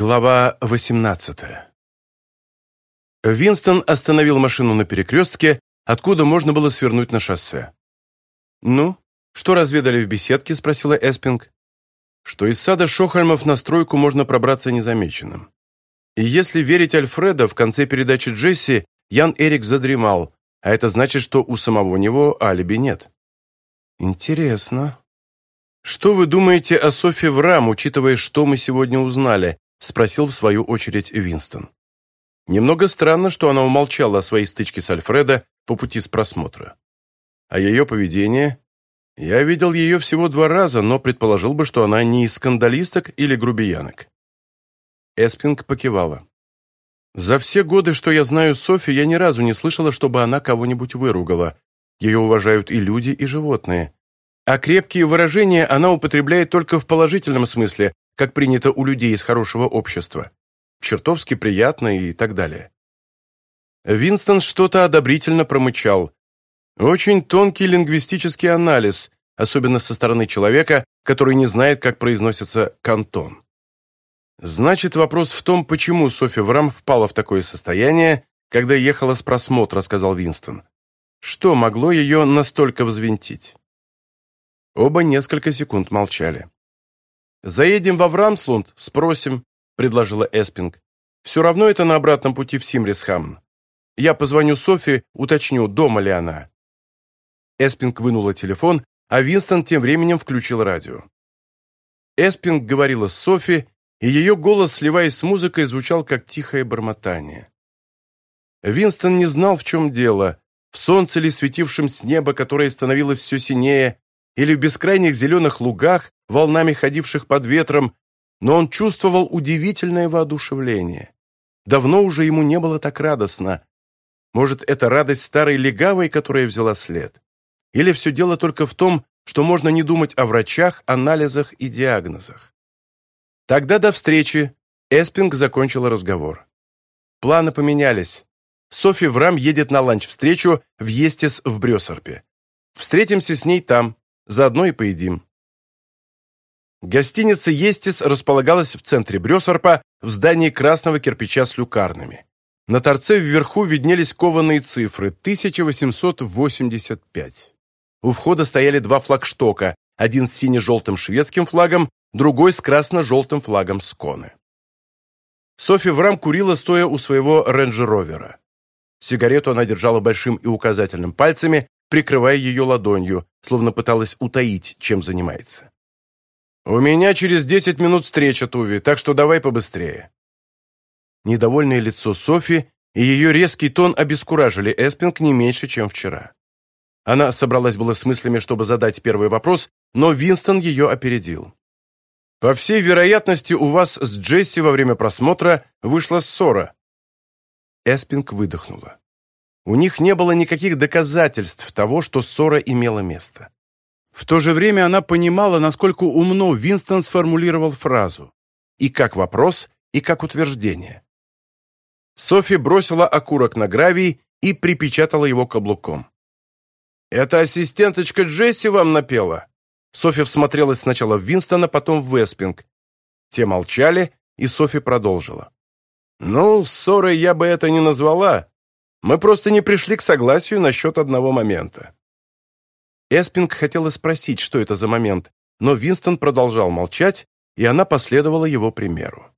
Глава 18 Винстон остановил машину на перекрестке, откуда можно было свернуть на шоссе. «Ну, что разведали в беседке?» – спросила Эспинг. «Что из сада Шохальмов на стройку можно пробраться незамеченным. И если верить Альфреда, в конце передачи Джесси Ян Эрик задремал, а это значит, что у самого него алиби нет». «Интересно. Что вы думаете о Софи Врам, учитывая, что мы сегодня узнали?» спросил в свою очередь Винстон. Немного странно, что она умолчала о своей стычке с Альфреда по пути с просмотра. А ее поведение? Я видел ее всего два раза, но предположил бы, что она не из скандалисток или грубиянок. Эспинг покивала. «За все годы, что я знаю Софи, я ни разу не слышала, чтобы она кого-нибудь выругала. Ее уважают и люди, и животные. А крепкие выражения она употребляет только в положительном смысле, как принято у людей из хорошего общества. Чертовски приятно и так далее. Винстон что-то одобрительно промычал. Очень тонкий лингвистический анализ, особенно со стороны человека, который не знает, как произносится «кантон». Значит, вопрос в том, почему Софи Врам впала в такое состояние, когда ехала с просмотра, сказал Винстон. Что могло ее настолько взвинтить? Оба несколько секунд молчали. Заедем во Врамслунд, спросим», — предложила Эспинг. «Все равно это на обратном пути в Симрисхамн. Я позвоню Софи, уточню, дома ли она». Эспинг вынула телефон, а Винстон тем временем включил радио. Эспинг говорила с Софи, и ее голос, сливаясь с музыкой, звучал как тихое бормотание. Винстон не знал, в чем дело, в солнце ли светившем с неба, которое становилось все синее, или в бескрайних зеленых лугах, волнами ходивших под ветром, но он чувствовал удивительное воодушевление. Давно уже ему не было так радостно. Может, это радость старой легавой, которая взяла след? Или все дело только в том, что можно не думать о врачах, анализах и диагнозах? Тогда до встречи. Эспинг закончила разговор. Планы поменялись. Софи Врам едет на ланч-встречу в Естис в Брёсарпе. Встретимся с ней там. Заодно и поедим. Гостиница «Естис» располагалась в центре Брёсарпа в здании красного кирпича с люкарнами. На торце вверху виднелись кованые цифры 1885. У входа стояли два флагштока, один с сине-желтым шведским флагом, другой с красно-желтым флагом Сконы. Софи Врам курила, стоя у своего рейндж-ровера. Сигарету она держала большим и указательным пальцами, прикрывая ее ладонью, словно пыталась утаить, чем занимается. «У меня через десять минут встреча, Туви, так что давай побыстрее». Недовольное лицо Софи и ее резкий тон обескуражили Эспинг не меньше, чем вчера. Она собралась было с мыслями, чтобы задать первый вопрос, но Винстон ее опередил. «По всей вероятности, у вас с Джесси во время просмотра вышла ссора». Эспинг выдохнула. У них не было никаких доказательств того, что ссора имела место. В то же время она понимала, насколько умно Винстон сформулировал фразу. И как вопрос, и как утверждение. Софи бросила окурок на гравий и припечатала его каблуком. «Это ассистенточка Джесси вам напела?» Софи всмотрелась сначала в Винстона, потом в Веспинг. Те молчали, и Софи продолжила. «Ну, ссорой я бы это не назвала. Мы просто не Эспинг хотела спросить, что это за момент, но Винстон продолжал молчать, и она последовала его примеру.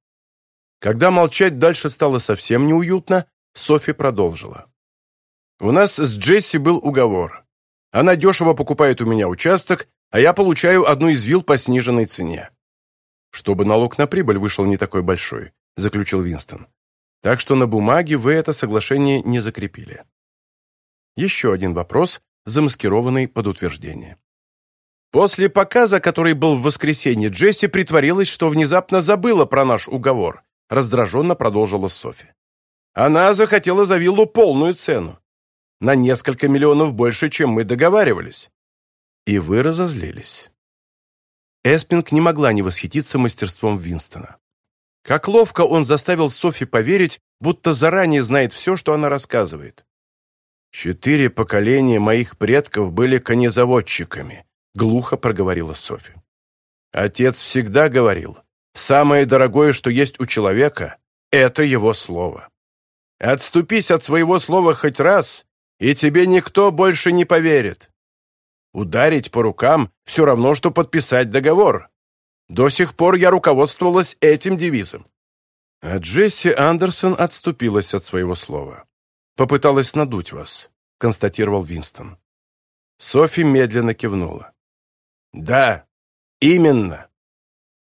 Когда молчать дальше стало совсем неуютно, Софи продолжила. «У нас с Джесси был уговор. Она дешево покупает у меня участок, а я получаю одну из вилл по сниженной цене». «Чтобы налог на прибыль вышел не такой большой», – заключил Винстон. «Так что на бумаге вы это соглашение не закрепили». Еще один вопрос, замаскированный под утверждение. После показа, который был в воскресенье, Джесси притворилась, что внезапно забыла про наш уговор, раздраженно продолжила Софи. Она захотела за виллу полную цену. На несколько миллионов больше, чем мы договаривались. И вы разозлились. Эспинг не могла не восхититься мастерством Винстона. Как ловко он заставил Софи поверить, будто заранее знает все, что она рассказывает. «Четыре поколения моих предков были конезаводчиками», — глухо проговорила Софи. «Отец всегда говорил, самое дорогое, что есть у человека, — это его слово. Отступись от своего слова хоть раз, и тебе никто больше не поверит. Ударить по рукам — все равно, что подписать договор. До сих пор я руководствовалась этим девизом». А Джесси Андерсон отступилась от своего слова. «Попыталась надуть вас», — констатировал Винстон. Софи медленно кивнула. «Да, именно».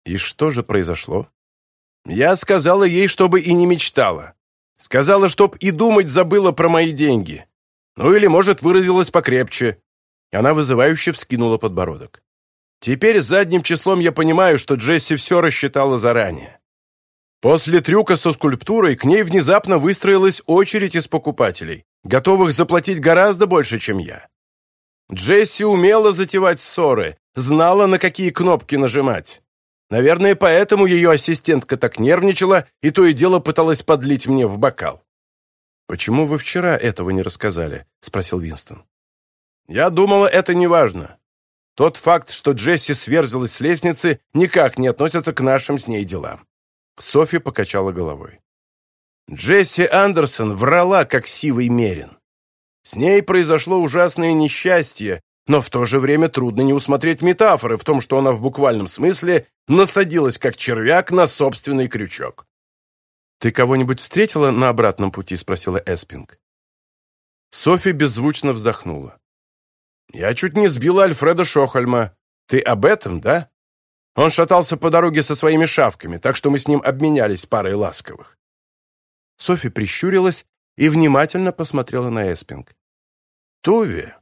«И что же произошло?» «Я сказала ей, чтобы и не мечтала. Сказала, чтоб и думать забыла про мои деньги. Ну или, может, выразилась покрепче». Она вызывающе вскинула подбородок. «Теперь задним числом я понимаю, что Джесси все рассчитала заранее. После трюка со скульптурой к ней внезапно выстроилась очередь из покупателей, готовых заплатить гораздо больше, чем я. Джесси умела затевать ссоры, знала, на какие кнопки нажимать. Наверное, поэтому ее ассистентка так нервничала и то и дело пыталась подлить мне в бокал. «Почему вы вчера этого не рассказали?» – спросил Винстон. «Я думала, это неважно. Тот факт, что Джесси сверзилась с лестницы, никак не относится к нашим с ней делам. Софья покачала головой. Джесси Андерсон врала, как сивый мерин. С ней произошло ужасное несчастье, но в то же время трудно не усмотреть метафоры в том, что она в буквальном смысле насадилась, как червяк, на собственный крючок. «Ты кого-нибудь встретила на обратном пути?» – спросила Эспинг. Софи беззвучно вздохнула. «Я чуть не сбила Альфреда Шохальма. Ты об этом, да?» Он шатался по дороге со своими шавками, так что мы с ним обменялись парой ласковых. Софи прищурилась и внимательно посмотрела на Эспинг. «Туви,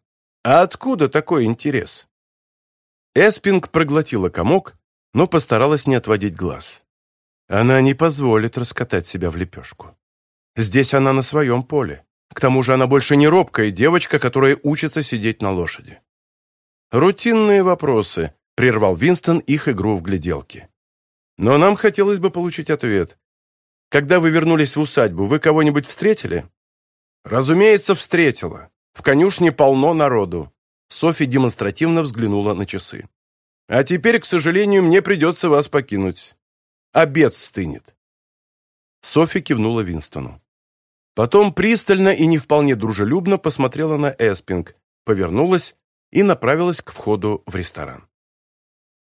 а откуда такой интерес?» Эспинг проглотила комок, но постаралась не отводить глаз. Она не позволит раскатать себя в лепешку. Здесь она на своем поле. К тому же она больше не робкая девочка, которая учится сидеть на лошади. Рутинные вопросы, прервал Винстон их игру в гляделки. «Но нам хотелось бы получить ответ. Когда вы вернулись в усадьбу, вы кого-нибудь встретили?» «Разумеется, встретила. В конюшне полно народу». Софи демонстративно взглянула на часы. «А теперь, к сожалению, мне придется вас покинуть. Обед стынет». Софи кивнула Винстону. Потом пристально и не вполне дружелюбно посмотрела на Эспинг, повернулась и направилась к входу в ресторан.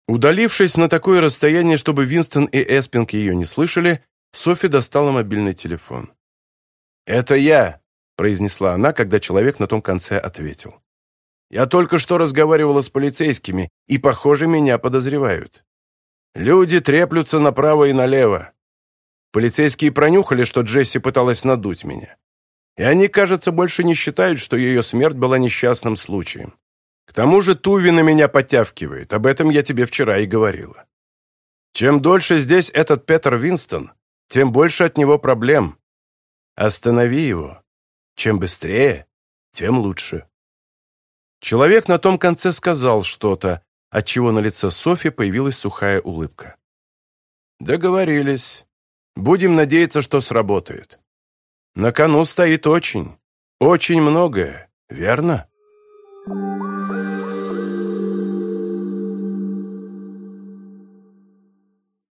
Удалившись на такое расстояние, чтобы Винстон и Эспинг ее не слышали, Софи достала мобильный телефон. «Это я», — произнесла она, когда человек на том конце ответил. «Я только что разговаривала с полицейскими, и, похоже, меня подозревают. Люди треплются направо и налево. Полицейские пронюхали, что Джесси пыталась надуть меня. И они, кажется, больше не считают, что ее смерть была несчастным случаем. К тому же Туви на меня подтявкивает, об этом я тебе вчера и говорила. Чем дольше здесь этот Петер Винстон, тем больше от него проблем. Останови его. Чем быстрее, тем лучше. Человек на том конце сказал что-то, отчего на лице Софи появилась сухая улыбка. «Договорились. Будем надеяться, что сработает. На кону стоит очень, очень многое, верно?» Thank you.